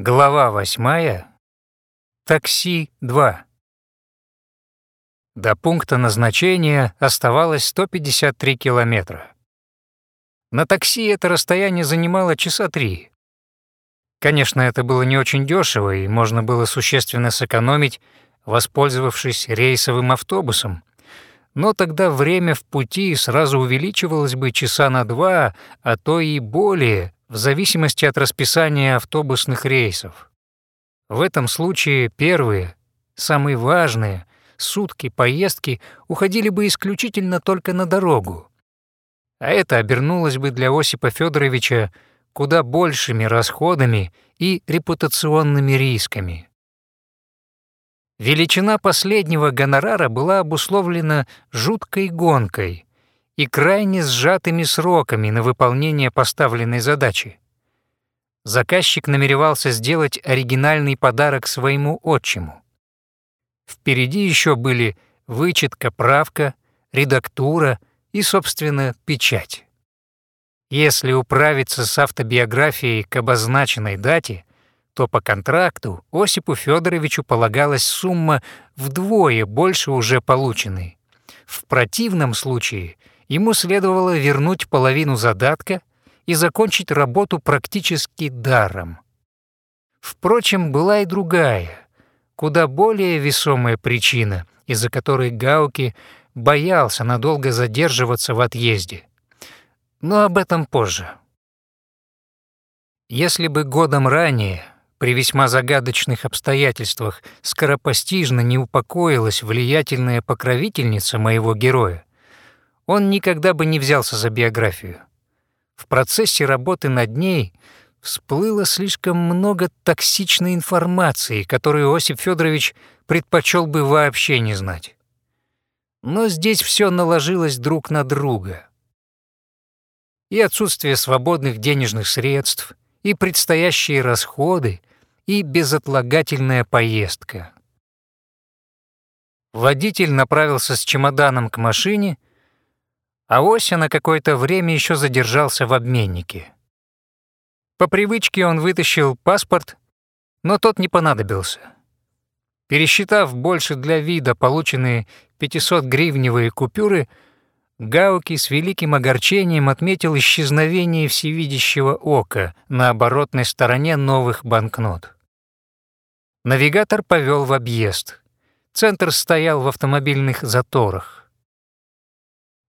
Глава восьмая. Такси 2. До пункта назначения оставалось 153 километра. На такси это расстояние занимало часа три. Конечно, это было не очень дешево, и можно было существенно сэкономить, воспользовавшись рейсовым автобусом. Но тогда время в пути сразу увеличивалось бы часа на два, а то и более, в зависимости от расписания автобусных рейсов. В этом случае первые, самые важные, сутки поездки уходили бы исключительно только на дорогу. А это обернулось бы для Осипа Федоровича куда большими расходами и репутационными рисками. Величина последнего гонорара была обусловлена жуткой гонкой, и крайне сжатыми сроками на выполнение поставленной задачи. Заказчик намеревался сделать оригинальный подарок своему отчиму. Впереди еще были вычетка, правка, редактура и, собственно, печать. Если управиться с автобиографией к обозначенной дате, то по контракту Осипу Федоровичу полагалась сумма вдвое больше уже полученной. В противном случае ему следовало вернуть половину задатка и закончить работу практически даром. Впрочем, была и другая, куда более весомая причина, из-за которой Гауки боялся надолго задерживаться в отъезде. Но об этом позже. Если бы годом ранее, при весьма загадочных обстоятельствах, скоропостижно не упокоилась влиятельная покровительница моего героя, он никогда бы не взялся за биографию. В процессе работы над ней всплыло слишком много токсичной информации, которую Осип Федорович предпочел бы вообще не знать. Но здесь все наложилось друг на друга. И отсутствие свободных денежных средств, и предстоящие расходы, и безотлагательная поездка. Водитель направился с чемоданом к машине, а Ося на какое-то время еще задержался в обменнике. По привычке он вытащил паспорт, но тот не понадобился. Пересчитав больше для вида полученные 500-гривневые купюры, Гауки с великим огорчением отметил исчезновение всевидящего ока на оборотной стороне новых банкнот. Навигатор повел в объезд. Центр стоял в автомобильных заторах.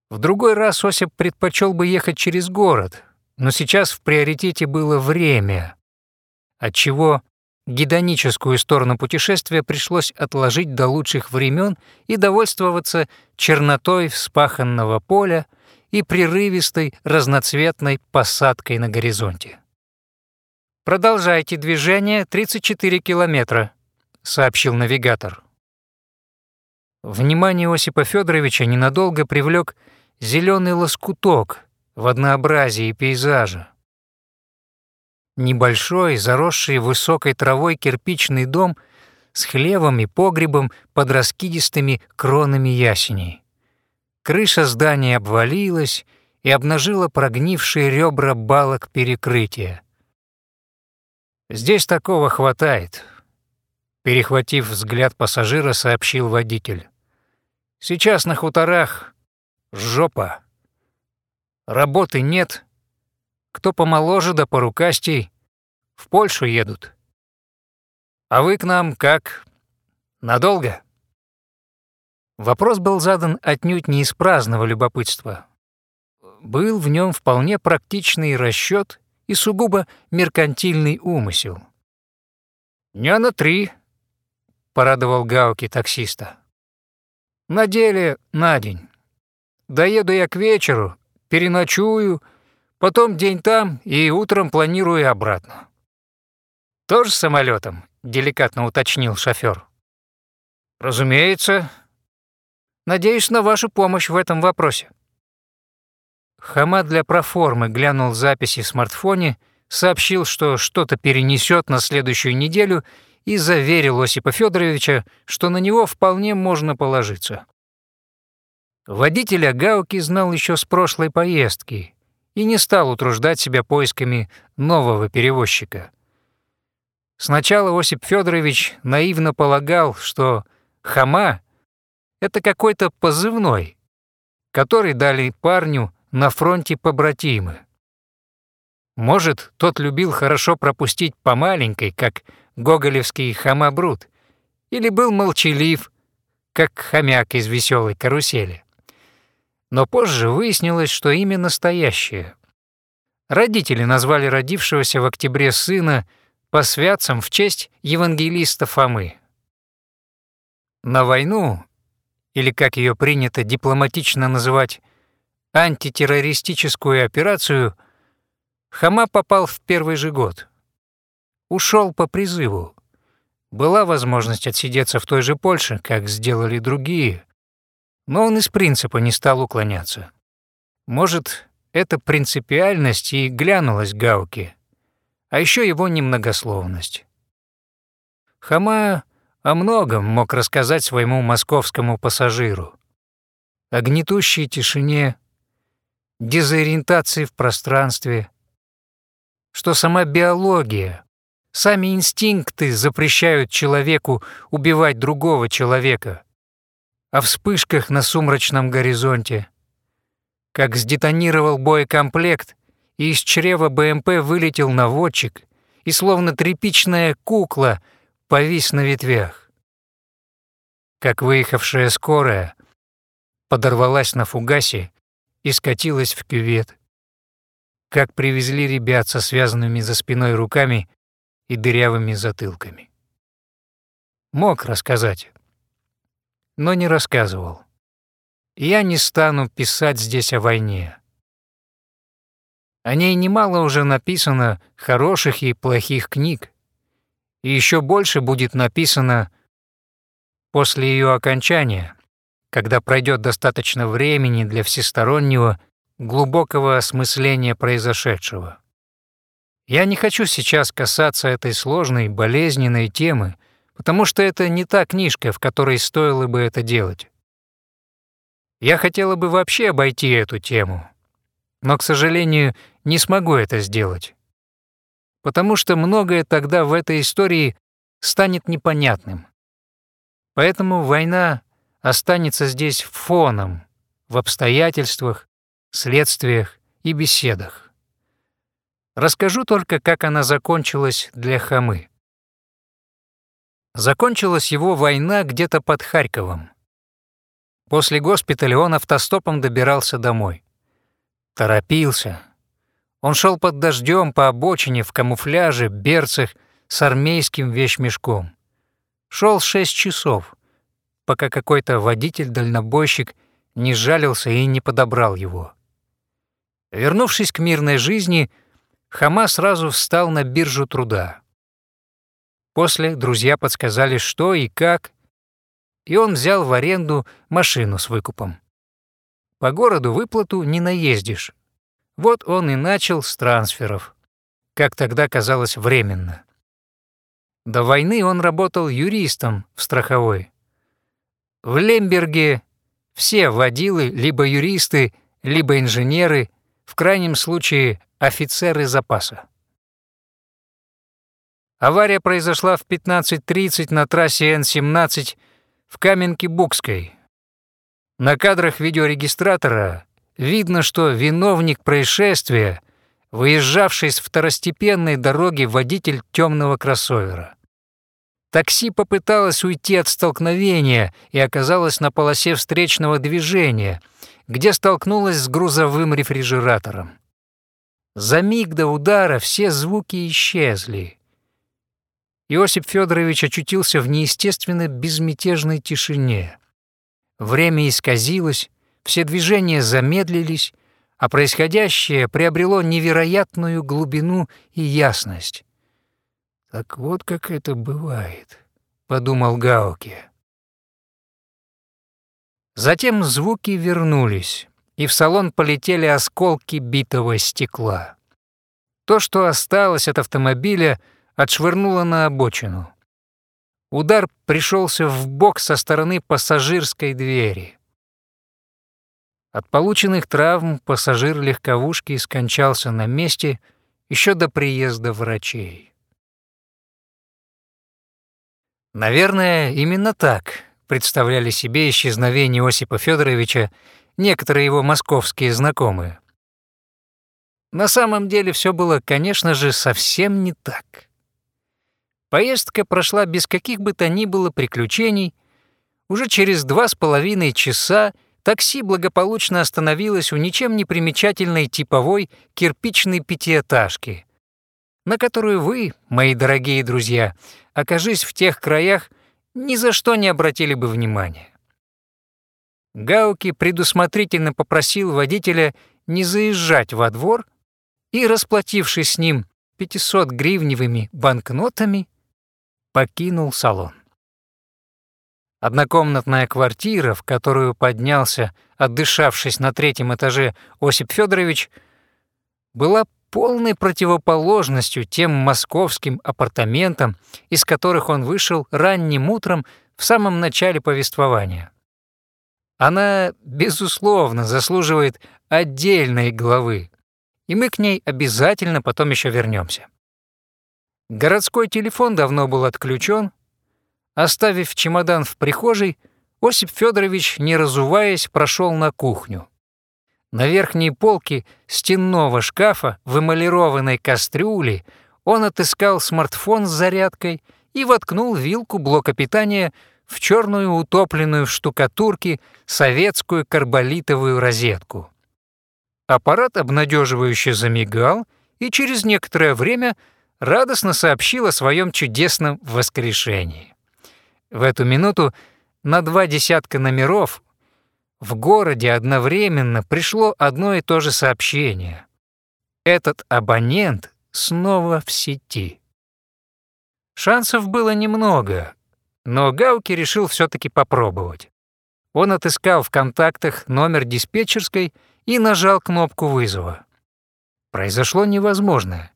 В другой раз Осип предпочел бы ехать через город, но сейчас в приоритете было время, отчего гедоническую сторону путешествия пришлось отложить до лучших времен и довольствоваться чернотой вспаханного поля и прерывистой разноцветной посадкой на горизонте. «Продолжайте движение 34 километра», — сообщил навигатор. Внимание Осипа Федоровича ненадолго привлек зеленый лоскуток в однообразии пейзажа. Небольшой, заросший высокой травой кирпичный дом с хлевом и погребом под раскидистыми кронами ясеней. Крыша здания обвалилась и обнажила прогнившие ребра балок перекрытия. «Здесь такого хватает», — перехватив взгляд пассажира, сообщил водитель. «Сейчас на хуторах жопа. Работы нет. Кто помоложе да порукастей, в Польшу едут. А вы к нам как? Надолго?» Вопрос был задан отнюдь не из праздного любопытства. Был в нем вполне практичный расчет и сугубо меркантильный умысел. «Дня на три», — порадовал Гауки таксиста. «На деле на день. Доеду я к вечеру, переночую, потом день там и утром планирую обратно. Тоже самолетом? деликатно уточнил шофер. Разумеется. Надеюсь на вашу помощь в этом вопросе. Хамад для проформы глянул записи в смартфоне, сообщил, что что-то перенесет на следующую неделю и заверил Осипа Федоровича, что на него вполне можно положиться. Водителя Гауки знал еще с прошлой поездки и не стал утруждать себя поисками нового перевозчика. Сначала Осип Федорович наивно полагал, что «хама» — это какой-то позывной, который дали парню на фронте побратимы. Может, тот любил хорошо пропустить по маленькой, как гоголевский хамабрут, или был молчалив, как хомяк из веселой карусели. Но позже выяснилось, что имя настоящее. Родители назвали родившегося в октябре сына по святцам в честь евангелиста Фомы. На войну, или как ее принято дипломатично называть, антитеррористическую операцию, Хама попал в первый же год. Ушел по призыву. Была возможность отсидеться в той же Польше, как сделали другие, но он из принципа не стал уклоняться. Может, эта принципиальность и глянулась Гауке, а еще его немногословность. Хама о многом мог рассказать своему московскому пассажиру. О гнетущей тишине, дезориентации в пространстве, что сама биология, сами инстинкты запрещают человеку убивать другого человека, о вспышках на сумрачном горизонте — как сдетонировал боекомплект, и из чрева БМП вылетел наводчик, и словно тряпичная кукла повис на ветвях. Как выехавшая скорая подорвалась на фугасе и скатилась в кювет. Как привезли ребят со связанными за спиной руками и дырявыми затылками. Мог рассказать, но не рассказывал я не стану писать здесь о войне. О ней немало уже написано хороших и плохих книг, и еще больше будет написано после ее окончания, когда пройдет достаточно времени для всестороннего, глубокого осмысления произошедшего. Я не хочу сейчас касаться этой сложной, болезненной темы, потому что это не та книжка, в которой стоило бы это делать. Я хотела бы вообще обойти эту тему, но, к сожалению, не смогу это сделать. Потому что многое тогда в этой истории станет непонятным. Поэтому война останется здесь фоном, в обстоятельствах, следствиях и беседах. Расскажу только, как она закончилась для Хамы. Закончилась его война где-то под Харьковом. После госпиталя он автостопом добирался домой. Торопился. Он шел под дождем по обочине в камуфляже, берцах, с армейским вещмешком. Шел шесть часов, пока какой-то водитель-дальнобойщик не жалился и не подобрал его. Вернувшись к мирной жизни, Хама сразу встал на биржу труда. После друзья подсказали, что и как, и он взял в аренду машину с выкупом. По городу выплату не наездишь. Вот он и начал с трансферов, как тогда казалось временно. До войны он работал юристом в страховой. В Лемберге все водилы либо юристы, либо инженеры, в крайнем случае офицеры запаса. Авария произошла в 15.30 на трассе Н-17 в Каменке-Букской. На кадрах видеорегистратора видно, что виновник происшествия, выезжавший с второстепенной дороги водитель темного кроссовера. Такси попыталось уйти от столкновения и оказалось на полосе встречного движения, где столкнулось с грузовым рефрижератором. За миг до удара все звуки исчезли. Иосип Федорович очутился в неестественно безмятежной тишине. Время исказилось, все движения замедлились, а происходящее приобрело невероятную глубину и ясность. «Так вот как это бывает», — подумал Гауке. Затем звуки вернулись, и в салон полетели осколки битого стекла. То, что осталось от автомобиля — отшвырнуло на обочину. Удар пришелся в бок со стороны пассажирской двери. От полученных травм пассажир легковушки скончался на месте еще до приезда врачей. Наверное, именно так представляли себе исчезновение Осипа Федоровича некоторые его московские знакомые. На самом деле все было, конечно же, совсем не так. Поездка прошла без каких бы то ни было приключений. Уже через два с половиной часа такси благополучно остановилось у ничем не примечательной типовой кирпичной пятиэтажки, на которую вы, мои дорогие друзья, окажись в тех краях, ни за что не обратили бы внимания. Гауки предусмотрительно попросил водителя не заезжать во двор и, расплатившись с ним 500 гривневыми банкнотами, покинул салон. Однокомнатная квартира, в которую поднялся, отдышавшись на третьем этаже Осип Федорович, была полной противоположностью тем московским апартаментам, из которых он вышел ранним утром в самом начале повествования. Она, безусловно, заслуживает отдельной главы, и мы к ней обязательно потом еще вернемся. Городской телефон давно был отключен. Оставив чемодан в прихожей, Осип Федорович, не разуваясь, прошел на кухню. На верхней полке стенного шкафа в эмалированной кастрюле он отыскал смартфон с зарядкой и воткнул вилку блока питания в черную утопленную в штукатурке советскую карболитовую розетку. Аппарат обнадеживающе замигал и через некоторое время радостно сообщил о своем чудесном воскрешении. В эту минуту на два десятка номеров в городе одновременно пришло одно и то же сообщение. Этот абонент снова в сети. Шансов было немного, но Гауки решил все таки попробовать. Он отыскал в контактах номер диспетчерской и нажал кнопку вызова. Произошло невозможное.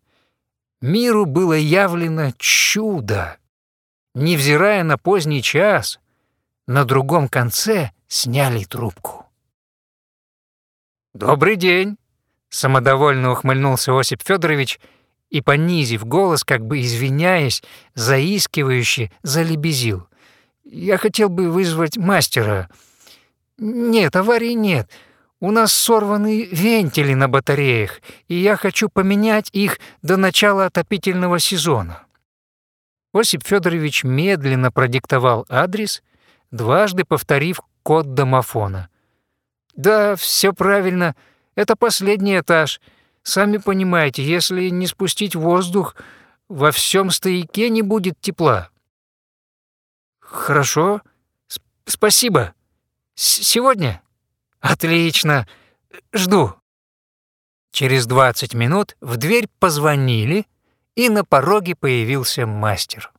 Миру было явлено чудо. Невзирая на поздний час, на другом конце сняли трубку. «Добрый день!» — самодовольно ухмыльнулся Осип Федорович и, понизив голос, как бы извиняясь, заискивающе залебезил. «Я хотел бы вызвать мастера. Нет, аварии нет. У нас сорваны вентили на батареях, и я хочу поменять их до начала отопительного сезона». Осип Федорович медленно продиктовал адрес, дважды повторив код домофона. «Да, все правильно. Это последний этаж. Сами понимаете, если не спустить воздух, во всем стояке не будет тепла. Хорошо. С спасибо. С сегодня? Отлично. Жду. Через 20 минут в дверь позвонили, и на пороге появился мастер.